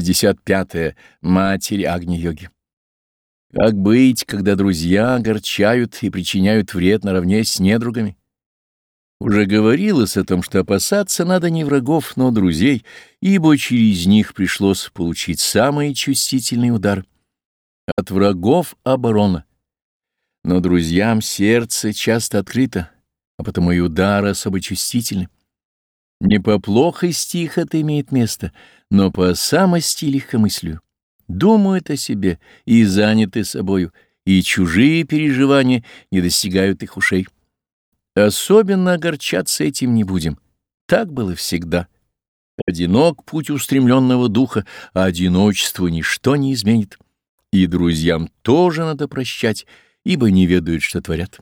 65. -е. Матерь Агни-йоги. Как быть, когда друзья огорчают и причиняют вред наравне с недругами? Уже говорилось о том, что опасаться надо не врагов, но друзей, ибо через них пришлось получить самый чувствительный удар. От врагов оборона. Но друзьям сердце часто открыто, а потому и удары особо чувствительны. Не по плохости их это имеет место, но по самости легкомыслию. Думают о себе и заняты собою, и чужие переживания не достигают их ушей. Особенно огорчаться этим не будем. Так было всегда. Одинок путь устремленного духа, а одиночество ничто не изменит. И друзьям тоже надо прощать, ибо не ведают, что творят.